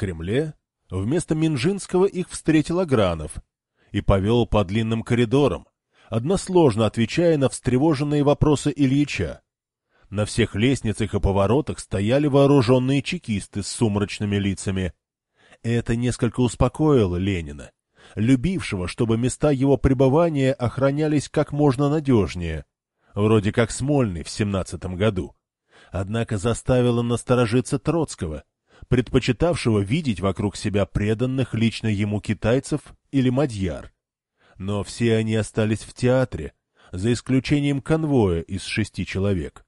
Кремле вместо Минжинского их встретил Агранов и повел по длинным коридорам, односложно отвечая на встревоженные вопросы Ильича. На всех лестницах и поворотах стояли вооруженные чекисты с сумрачными лицами. Это несколько успокоило Ленина, любившего, чтобы места его пребывания охранялись как можно надежнее, вроде как Смольный в семнадцатом году. Однако заставило насторожиться Троцкого, предпочитавшего видеть вокруг себя преданных лично ему китайцев или мадьяр. Но все они остались в театре, за исключением конвоя из шести человек.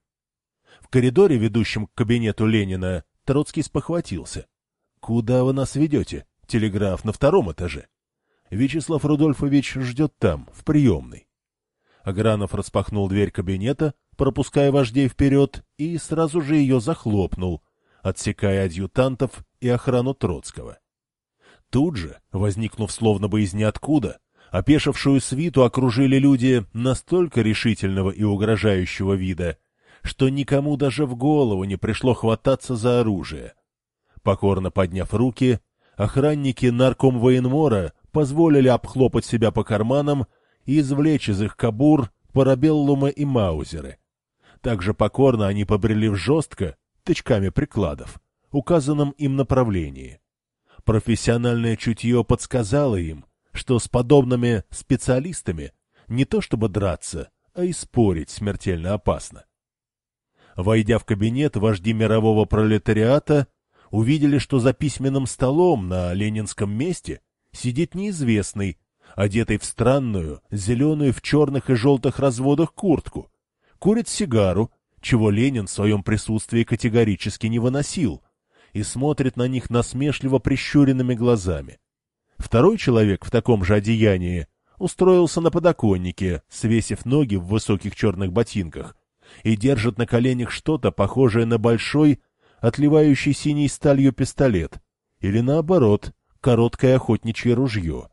В коридоре, ведущем к кабинету Ленина, Троцкий спохватился. — Куда вы нас ведете? Телеграф на втором этаже. Вячеслав Рудольфович ждет там, в приемной. Агранов распахнул дверь кабинета, пропуская вождей вперед, и сразу же ее захлопнул, отсекая адъютантов и охрану Троцкого. Тут же, возникнув словно бы из ниоткуда, опешившую свиту окружили люди настолько решительного и угрожающего вида, что никому даже в голову не пришло хвататься за оружие. Покорно подняв руки, охранники нарком военмора позволили обхлопать себя по карманам и извлечь из их кабур парабеллумы и маузеры. Также покорно они побрели в жестко, тычками прикладов, указанном им направлении. Профессиональное чутье подсказало им, что с подобными специалистами не то чтобы драться, а и спорить смертельно опасно. Войдя в кабинет, вожди мирового пролетариата увидели, что за письменным столом на ленинском месте сидит неизвестный, одетый в странную, зеленую в черных и желтых разводах куртку, курит сигару, чего Ленин в своем присутствии категорически не выносил, и смотрит на них насмешливо прищуренными глазами. Второй человек в таком же одеянии устроился на подоконнике, свесив ноги в высоких черных ботинках, и держит на коленях что-то похожее на большой, отливающий синей сталью пистолет, или наоборот, короткое охотничье ружье.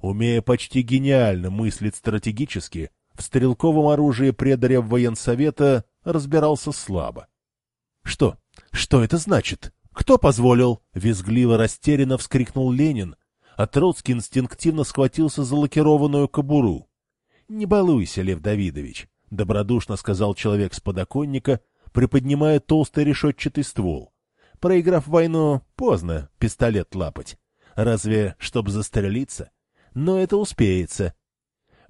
Умея почти гениально мыслить стратегически, в стрелковом оружии предаря военсовета разбирался слабо. — Что? Что это значит? Кто позволил? — визгливо растерянно вскрикнул Ленин, а Троцкий инстинктивно схватился за лакированную кобуру. — Не балуйся, Лев Давидович, — добродушно сказал человек с подоконника, приподнимая толстый решетчатый ствол. Проиграв войну, поздно пистолет лапать. Разве, чтоб застрелиться? Но это успеется.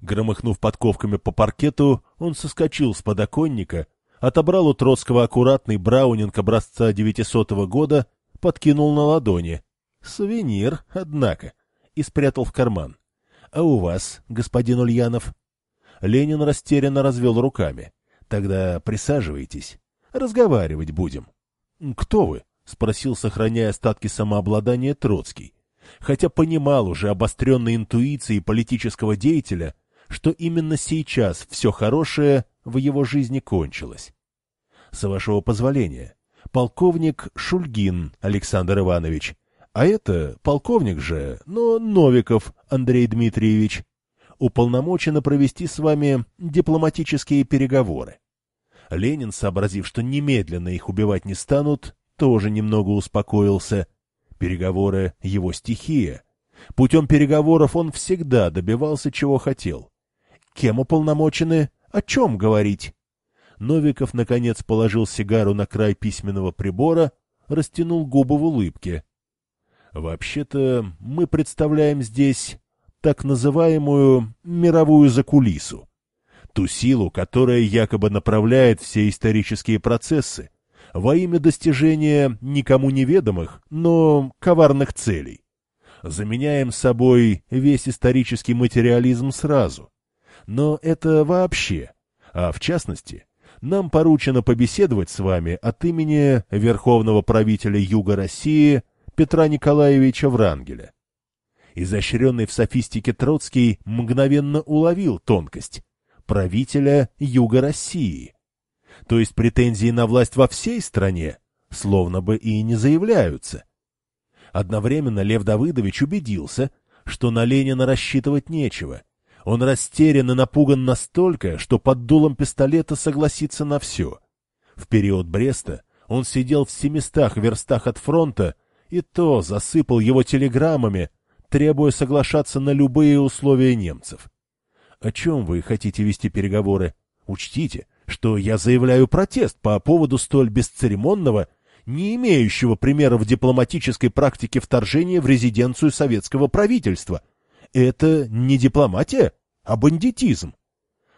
Громыхнув подковками по паркету, он соскочил с подоконника, отобрал у Троцкого аккуратный браунинг образца 900 года, подкинул на ладони. Сувенир, однако, и спрятал в карман. — А у вас, господин Ульянов? Ленин растерянно развел руками. — Тогда присаживайтесь. Разговаривать будем. — Кто вы? — спросил, сохраняя остатки самообладания Троцкий. Хотя понимал уже обостренной интуицией политического деятеля, что именно сейчас все хорошее в его жизни кончилось. С вашего позволения, полковник Шульгин Александр Иванович, а это полковник же, но Новиков Андрей Дмитриевич, уполномочено провести с вами дипломатические переговоры. Ленин, сообразив, что немедленно их убивать не станут, тоже немного успокоился. Переговоры — его стихия. Путем переговоров он всегда добивался, чего хотел. Кем уполномочены? О чем говорить? Новиков, наконец, положил сигару на край письменного прибора, растянул губы в улыбке. Вообще-то мы представляем здесь так называемую мировую закулису. Ту силу, которая якобы направляет все исторические процессы во имя достижения никому неведомых, но коварных целей. Заменяем собой весь исторический материализм сразу. Но это вообще. А в частности, нам поручено побеседовать с вами от имени Верховного правителя Юга России Петра Николаевича Врангеля. Изощренный в софистике Троцкий мгновенно уловил тонкость правителя Юга России. То есть претензии на власть во всей стране словно бы и не заявляются. Одновременно Лев Давыдович убедился, что на Ленина рассчитывать нечего, он растерян и напуган настолько, что под дулом пистолета согласится на все. В период Бреста он сидел в семистах верстах от фронта И то засыпал его телеграммами, требуя соглашаться на любые условия немцев. О чем вы хотите вести переговоры? Учтите, что я заявляю протест по поводу столь бесцеремонного, не имеющего примера в дипломатической практике вторжения в резиденцию советского правительства. Это не дипломатия, а бандитизм.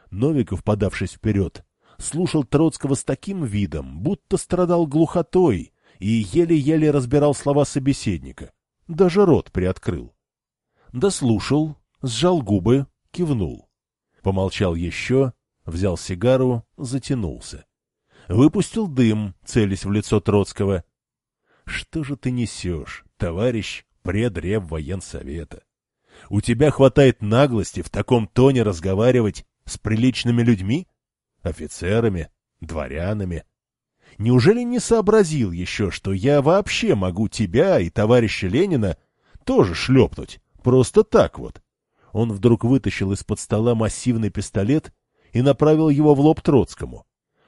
Новиков, подавшись вперед, слушал Троцкого с таким видом, будто страдал глухотой и еле-еле разбирал слова собеседника. Даже рот приоткрыл. Дослушал, сжал губы, кивнул. Помолчал еще, взял сигару, затянулся. Выпустил дым, целясь в лицо Троцкого. — Что же ты несешь, товарищ предрев военсовета? У тебя хватает наглости в таком тоне разговаривать с приличными людьми? Офицерами, дворянами? Неужели не сообразил еще, что я вообще могу тебя и товарища Ленина тоже шлепнуть? Просто так вот. Он вдруг вытащил из-под стола массивный пистолет и направил его в лоб Троцкому.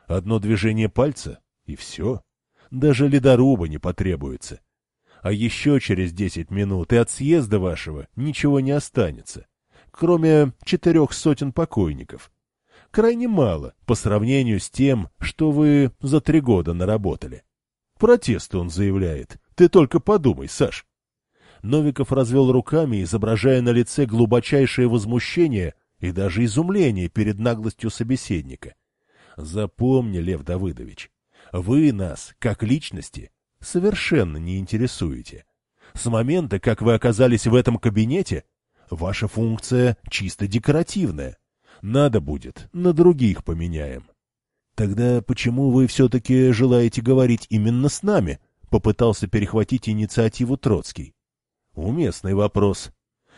Одно движение пальца — и все. Даже ледоруба не потребуется. А еще через десять минут и от съезда вашего ничего не останется, кроме четырех сотен покойников. Крайне мало по сравнению с тем, что вы за три года наработали. Протест он заявляет. Ты только подумай, Саш. Новиков развел руками, изображая на лице глубочайшее возмущение и даже изумление перед наглостью собеседника. Запомни, Лев Давыдович, вы нас, как личности, совершенно не интересуете. С момента, как вы оказались в этом кабинете, ваша функция чисто декоративная. Надо будет, на других поменяем. Тогда почему вы все-таки желаете говорить именно с нами? Попытался перехватить инициативу Троцкий. Уместный вопрос.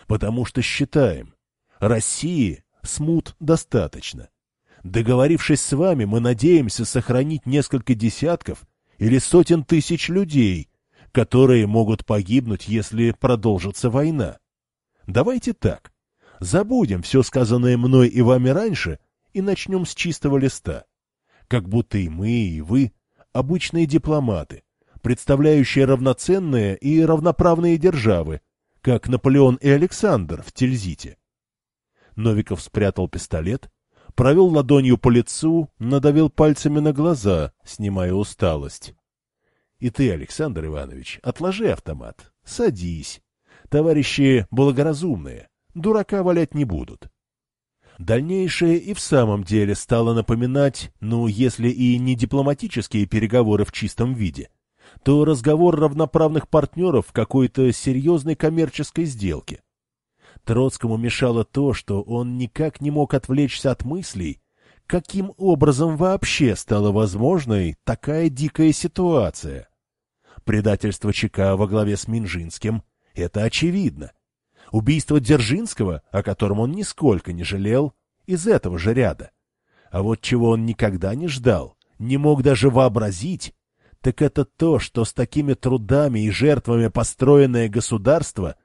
Потому что считаем, России смут достаточно. Договорившись с вами, мы надеемся сохранить несколько десятков или сотен тысяч людей, которые могут погибнуть, если продолжится война. Давайте так. Забудем все сказанное мной и вами раньше и начнем с чистого листа. Как будто и мы, и вы — обычные дипломаты, представляющие равноценные и равноправные державы, как Наполеон и Александр в Тильзите. Новиков спрятал пистолет, провел ладонью по лицу, надавил пальцами на глаза, снимая усталость. — И ты, Александр Иванович, отложи автомат, садись. Товарищи благоразумные, дурака валять не будут. Дальнейшее и в самом деле стало напоминать, ну, если и не дипломатические переговоры в чистом виде, то разговор равноправных партнеров в какой-то серьезной коммерческой сделке. Троцкому мешало то, что он никак не мог отвлечься от мыслей, каким образом вообще стала возможной такая дикая ситуация. Предательство ЧК во главе с Минжинским — это очевидно. Убийство Дзержинского, о котором он нисколько не жалел, из этого же ряда. А вот чего он никогда не ждал, не мог даже вообразить, так это то, что с такими трудами и жертвами построенное государство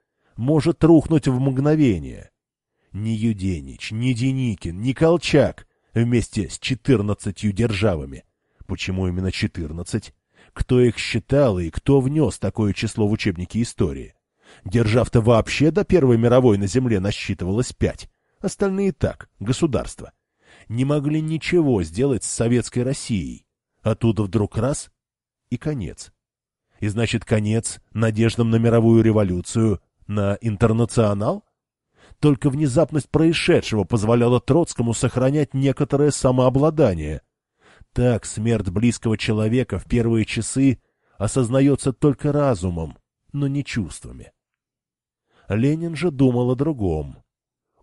может рухнуть в мгновение. Ни Юденич, ни Деникин, ни Колчак вместе с четырнадцатью державами. Почему именно четырнадцать? Кто их считал и кто внес такое число в учебники истории? Держав-то вообще до Первой мировой на земле насчитывалось пять. Остальные так, государства. Не могли ничего сделать с советской Россией. Оттуда вдруг раз и конец. И значит, конец надеждам на мировую революцию, на интернационал? Только внезапность происшедшего позволяла Троцкому сохранять некоторое самообладание. Так смерть близкого человека в первые часы осознается только разумом, но не чувствами. Ленин же думал о другом.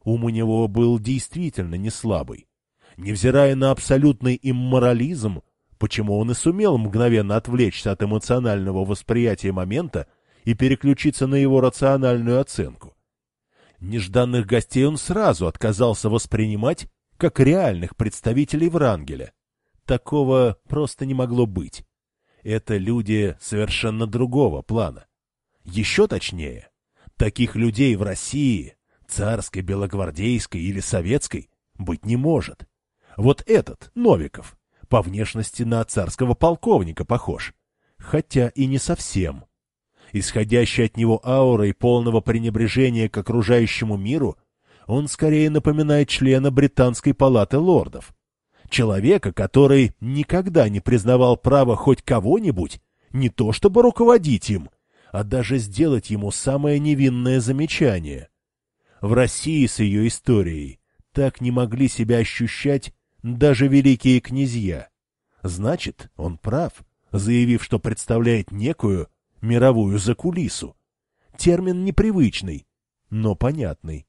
Ум у него был действительно не слабый. Невзирая на абсолютный имморализм, почему он и сумел мгновенно отвлечься от эмоционального восприятия момента и переключиться на его рациональную оценку. Нежданных гостей он сразу отказался воспринимать как реальных представителей Врангеля. Такого просто не могло быть. Это люди совершенно другого плана. Еще точнее, таких людей в России, царской, белогвардейской или советской, быть не может. Вот этот, Новиков, по внешности на царского полковника похож. Хотя и не совсем. Исходящий от него аурой полного пренебрежения к окружающему миру, он скорее напоминает члена британской палаты лордов. Человека, который никогда не признавал права хоть кого-нибудь, не то чтобы руководить им, а даже сделать ему самое невинное замечание. В России с ее историей так не могли себя ощущать даже великие князья. Значит, он прав, заявив, что представляет некую мировую закулису. Термин непривычный, но понятный.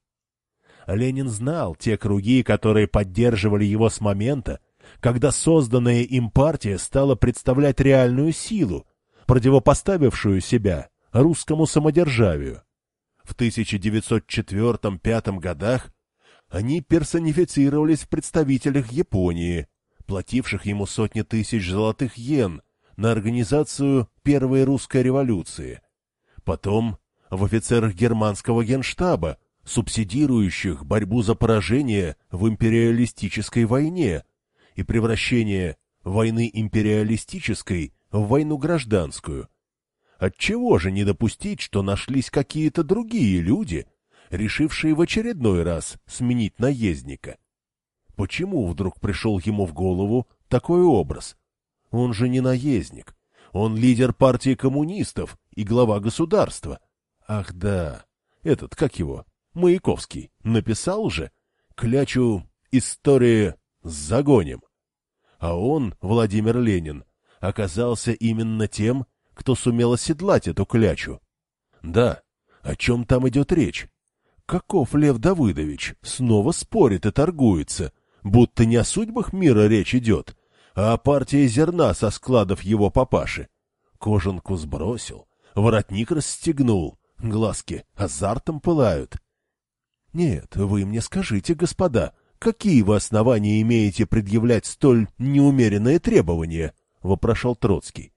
Ленин знал те круги, которые поддерживали его с момента, когда созданная им партия стала представлять реальную силу, противопоставившую себя русскому самодержавию. В 1904-1905 годах они персонифицировались в представителях Японии, плативших ему сотни тысяч золотых йен на организацию Первой русской революции. Потом в офицерах германского генштаба, субсидирующих борьбу за поражение в империалистической войне и превращение войны империалистической в войну гражданскую. Отчего же не допустить, что нашлись какие-то другие люди, решившие в очередной раз сменить наездника? Почему вдруг пришел ему в голову такой образ? Он же не наездник. Он лидер партии коммунистов и глава государства. Ах да, этот, как его, Маяковский, написал же клячу «Истории с загонем». А он, Владимир Ленин, оказался именно тем, кто сумел оседлать эту клячу. Да, о чем там идет речь? Каков Лев Давыдович снова спорит и торгуется, будто не о судьбах мира речь идет, а о партии зерна со складов его папаши. Кожанку сбросил, воротник расстегнул, глазки азартом пылают. Нет, вы мне скажите, господа, какие вы основания имеете предъявлять столь неумеренные требования? — вопрошал Троцкий.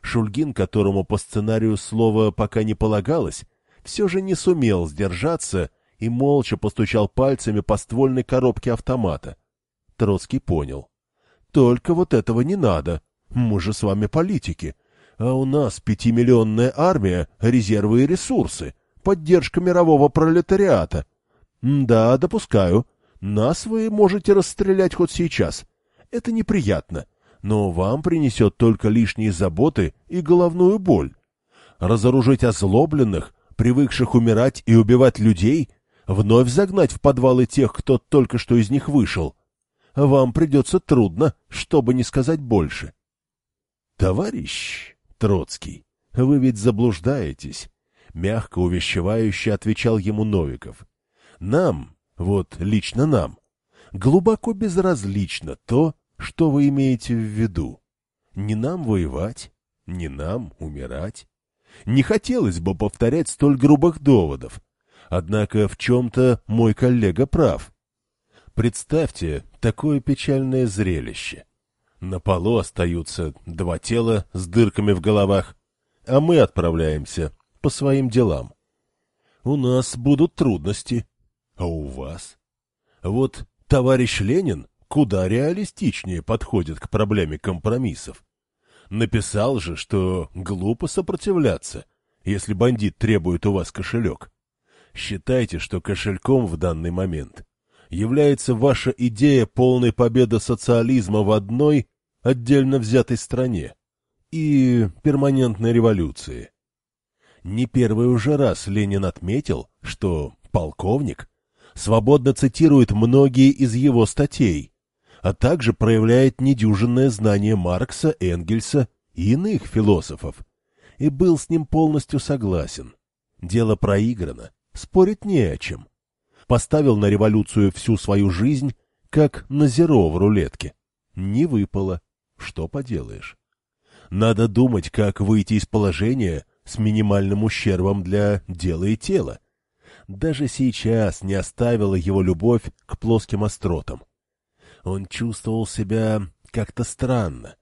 Шульгин, которому по сценарию слова пока не полагалось, все же не сумел сдержаться и молча постучал пальцами по ствольной коробке автомата. Троцкий понял. «Только вот этого не надо. Мы же с вами политики. А у нас пятимиллионная армия, резервы и ресурсы, поддержка мирового пролетариата. Да, допускаю. Нас вы можете расстрелять хоть сейчас. Это неприятно, но вам принесет только лишние заботы и головную боль. Разоружить озлобленных, привыкших умирать и убивать людей, вновь загнать в подвалы тех, кто только что из них вышел. Вам придется трудно, чтобы не сказать больше. Товарищ Троцкий, вы ведь заблуждаетесь, мягко увещевающе отвечал ему Новиков. Нам, вот лично нам, глубоко безразлично то, что вы имеете в виду. Не нам воевать, не нам умирать. Не хотелось бы повторять столь грубых доводов. Однако в чем-то мой коллега прав. Представьте такое печальное зрелище. На полу остаются два тела с дырками в головах, а мы отправляемся по своим делам. У нас будут трудности, а у вас? Вот товарищ Ленин куда реалистичнее подходит к проблеме компромиссов. Написал же, что глупо сопротивляться, если бандит требует у вас кошелек. Считайте, что кошельком в данный момент является ваша идея полной победы социализма в одной отдельно взятой стране и перманентной революции. Не первый уже раз Ленин отметил, что полковник свободно цитирует многие из его статей, а также проявляет недюжинное знание Маркса, Энгельса и иных философов, и был с ним полностью согласен. Дело проиграно, спорить не о чем. Поставил на революцию всю свою жизнь, как на зеро в рулетке. Не выпало. Что поделаешь? Надо думать, как выйти из положения с минимальным ущербом для дела и тела. Даже сейчас не оставила его любовь к плоским остротам. Он чувствовал себя как-то странно.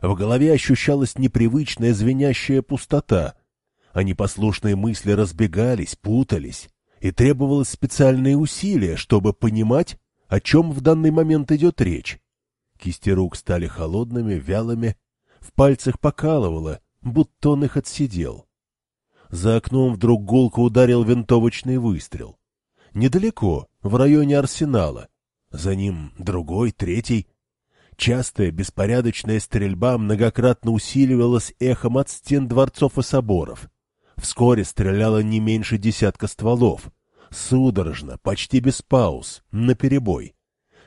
В голове ощущалась непривычная звенящая пустота, а непослушные мысли разбегались, путались, и требовалось специальные усилия, чтобы понимать, о чем в данный момент идет речь. Кисти рук стали холодными, вялыми, в пальцах покалывало, будто он их отсидел. За окном вдруг гулко ударил винтовочный выстрел. Недалеко, в районе арсенала. За ним другой, третий. Частая беспорядочная стрельба многократно усиливалась эхом от стен дворцов и соборов. Вскоре стреляло не меньше десятка стволов. Судорожно, почти без пауз, наперебой.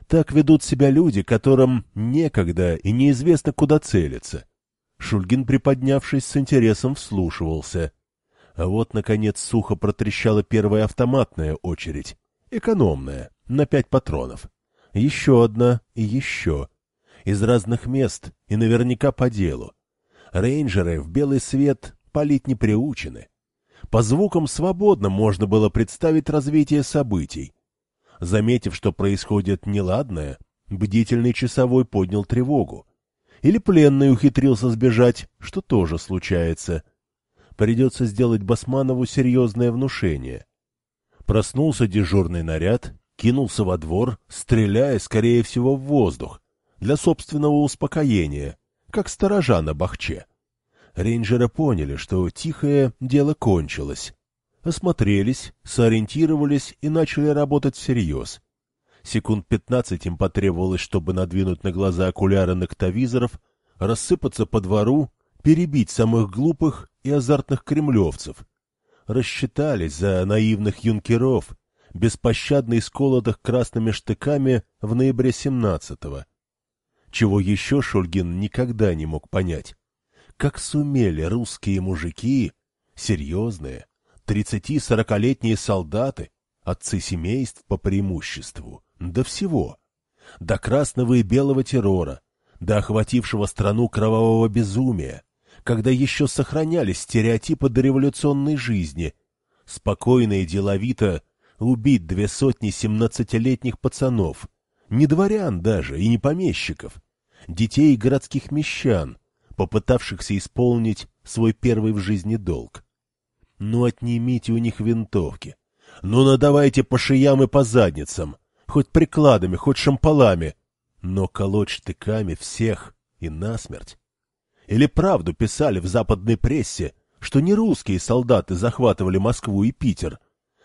Так ведут себя люди, которым некогда и неизвестно, куда целиться. Шульгин, приподнявшись, с интересом вслушивался. А вот, наконец, сухо протрещала первая автоматная очередь. Экономная, на пять патронов. Еще одна и еще из разных мест и наверняка по делу. Рейнджеры в белый свет палить не приучены. По звукам свободно можно было представить развитие событий. Заметив, что происходит неладное, бдительный часовой поднял тревогу. Или пленный ухитрился сбежать, что тоже случается. Придется сделать Басманову серьезное внушение. Проснулся дежурный наряд, кинулся во двор, стреляя, скорее всего, в воздух, для собственного успокоения, как сторожа на бахче. Рейнджеры поняли, что тихое дело кончилось. Осмотрелись, сориентировались и начали работать всерьез. Секунд пятнадцать им потребовалось, чтобы надвинуть на глаза окуляры ноктовизоров, рассыпаться по двору, перебить самых глупых и азартных кремлевцев. Рассчитались за наивных юнкеров, беспощадно исколотых красными штыками в ноябре семнадцатого чего еще Шульгин никогда не мог понять. Как сумели русские мужики, серьезные, тридцати-сорокалетние солдаты, отцы семейств по преимуществу, до всего, до красного и белого террора, до охватившего страну кровавого безумия, когда еще сохранялись стереотипы дореволюционной жизни, спокойно и деловито убить две сотни семнадцатилетних пацанов, не дворян даже и не помещиков, детей городских мещан, попытавшихся исполнить свой первый в жизни долг. Ну, отнимите у них винтовки. Ну, надавайте по шиям и по задницам, хоть прикладами, хоть шампалами, но колоть штыками всех и насмерть. Или правду писали в западной прессе, что не русские солдаты захватывали Москву и Питер,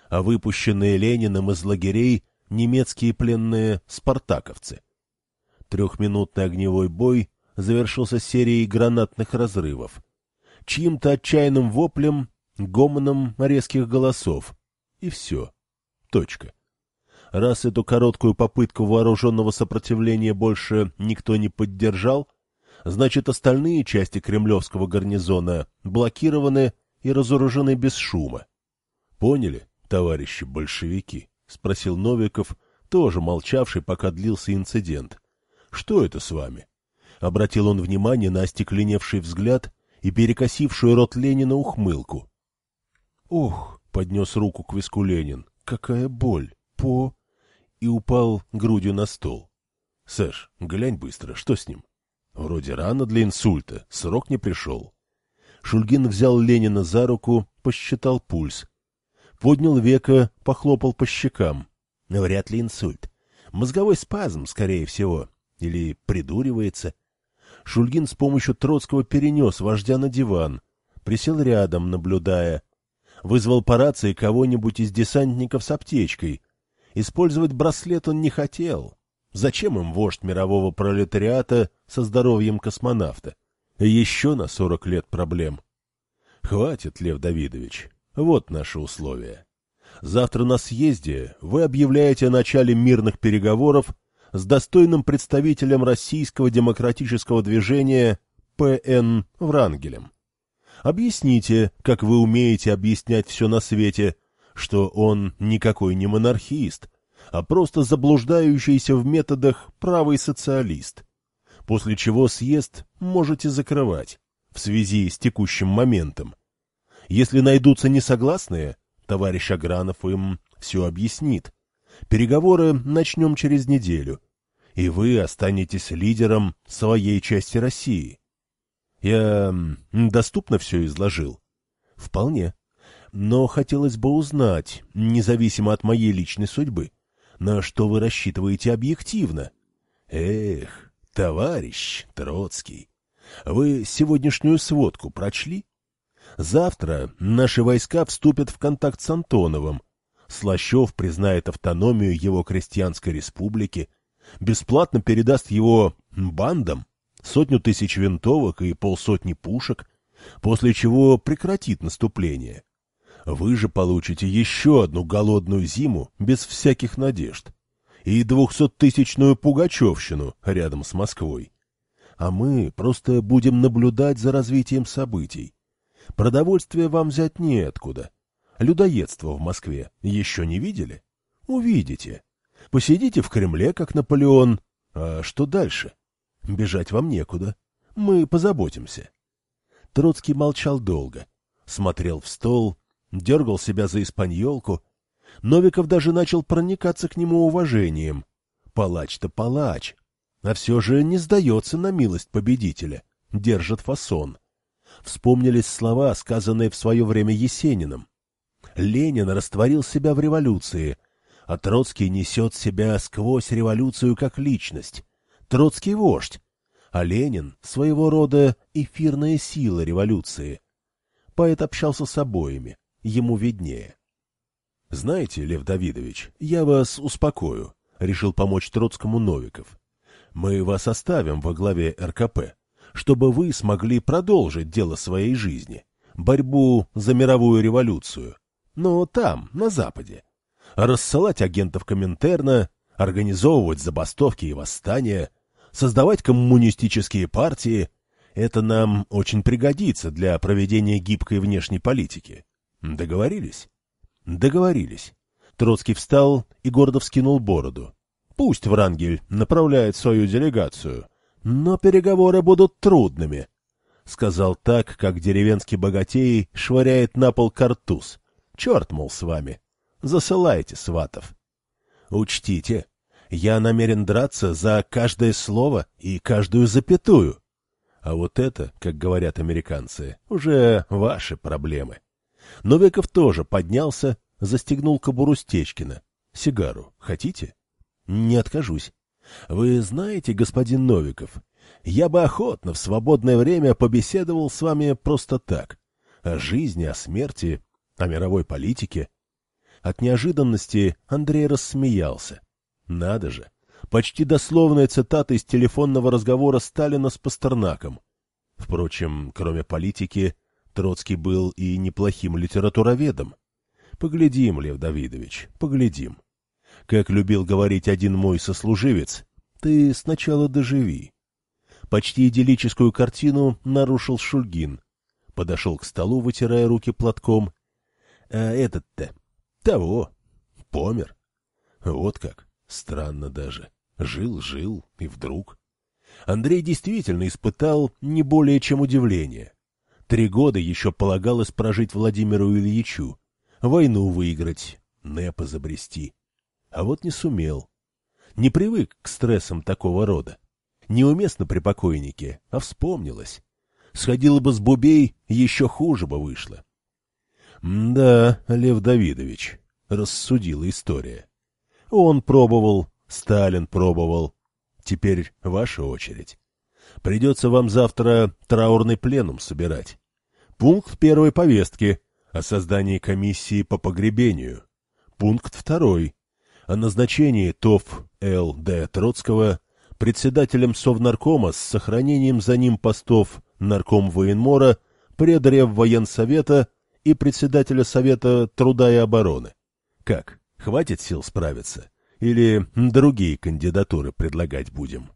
а выпущенные Лениным из лагерей немецкие пленные спартаковцы. Трехминутный огневой бой завершился серией гранатных разрывов. Чьим-то отчаянным воплем, гомоном резких голосов. И все. Точка. Раз эту короткую попытку вооруженного сопротивления больше никто не поддержал, значит остальные части кремлевского гарнизона блокированы и разоружены без шума. — Поняли, товарищи большевики? — спросил Новиков, тоже молчавший, пока длился инцидент. Что это с вами? Обратил он внимание на остекленевший взгляд и перекосившую рот Ленина ухмылку. «Ох!» — поднес руку к виску Ленин. «Какая боль! По...» И упал грудью на стол. «Сэш, глянь быстро, что с ним?» «Вроде рано для инсульта, срок не пришел». Шульгин взял Ленина за руку, посчитал пульс. Поднял века, похлопал по щекам. Вряд ли инсульт. Мозговой спазм, скорее всего. Или придуривается? Шульгин с помощью Троцкого перенес вождя на диван, присел рядом, наблюдая. Вызвал по рации кого-нибудь из десантников с аптечкой. Использовать браслет он не хотел. Зачем им вождь мирового пролетариата со здоровьем космонавта? Еще на сорок лет проблем. Хватит, Лев Давидович. Вот наши условия. Завтра на съезде вы объявляете о начале мирных переговоров с достойным представителем российского демократического движения П.Н. Врангелем. Объясните, как вы умеете объяснять все на свете, что он никакой не монархист, а просто заблуждающийся в методах правый социалист, после чего съезд можете закрывать в связи с текущим моментом. Если найдутся несогласные, товарищ Агранов им все объяснит, Переговоры начнем через неделю, и вы останетесь лидером своей части России. Я доступно все изложил? Вполне. Но хотелось бы узнать, независимо от моей личной судьбы, на что вы рассчитываете объективно. Эх, товарищ Троцкий, вы сегодняшнюю сводку прочли? Завтра наши войска вступят в контакт с Антоновым. Слащев признает автономию его крестьянской республики, бесплатно передаст его бандам сотню тысяч винтовок и полсотни пушек, после чего прекратит наступление. Вы же получите еще одну голодную зиму без всяких надежд и двухсоттысячную пугачевщину рядом с Москвой. А мы просто будем наблюдать за развитием событий. Продовольствие вам взять неоткуда. Людоедство в Москве еще не видели? Увидите. Посидите в Кремле, как Наполеон. А что дальше? Бежать вам некуда. Мы позаботимся. Троцкий молчал долго, смотрел в стол, дергал себя за испаньолку. Новиков даже начал проникаться к нему уважением. Палач-то палач, а все же не сдается на милость победителя, держит фасон. Вспомнились слова, сказанные в свое время Есениным. Ленин растворил себя в революции, а Троцкий несет себя сквозь революцию как личность. Троцкий вождь, а Ленин — своего рода эфирная сила революции. Поэт общался с обоими, ему виднее. — Знаете, Лев Давидович, я вас успокою, — решил помочь Троцкому Новиков. — Мы вас оставим во главе РКП, чтобы вы смогли продолжить дело своей жизни, борьбу за мировую революцию, но там, на Западе. Рассылать агентов Коминтерна, организовывать забастовки и восстания — создавать коммунистические партии. Это нам очень пригодится для проведения гибкой внешней политики. Договорились? Договорились. Троцкий встал и гордо вскинул бороду. Пусть Врангель направляет свою делегацию, но переговоры будут трудными. Сказал так, как деревенский богатей швыряет на пол картуз. Черт, мол, с вами. Засылайте сватов. Учтите, я намерен драться за каждое слово и каждую запятую. А вот это, как говорят американцы, уже ваши проблемы. Новиков тоже поднялся, застегнул кобуру Стечкина. Сигару хотите? Не откажусь. Вы знаете, господин Новиков, я бы охотно в свободное время побеседовал с вами просто так. О жизни, о смерти, о мировой политике. От неожиданности Андрей рассмеялся. Надо же! Почти дословная цитата из телефонного разговора Сталина с Пастернаком. Впрочем, кроме политики, Троцкий был и неплохим литературоведом. Поглядим, Лев Давидович, поглядим. Как любил говорить один мой сослуживец, ты сначала доживи. Почти идиллическую картину нарушил Шульгин. Подошел к столу, вытирая руки платком. А этот-то, того, помер. Вот как. Странно даже. Жил-жил, и вдруг... Андрей действительно испытал не более чем удивление. Три года еще полагалось прожить Владимиру Ильичу, войну выиграть, НЭП изобрести. А вот не сумел. Не привык к стрессам такого рода. Неуместно при покойнике, а вспомнилось. Сходила бы с Бубей, еще хуже бы вышло. — Да, Лев Давидович, — рассудила история. Он пробовал, Сталин пробовал. Теперь ваша очередь. Придется вам завтра траурный пленум собирать. Пункт первой повестки о создании комиссии по погребению. Пункт второй о назначении ТОВ Л.Д. Троцкого председателем Совнаркома с сохранением за ним постов нарком военмора, предрев военсовета и председателя Совета труда и обороны. Как? Хватит сил справиться? Или другие кандидатуры предлагать будем?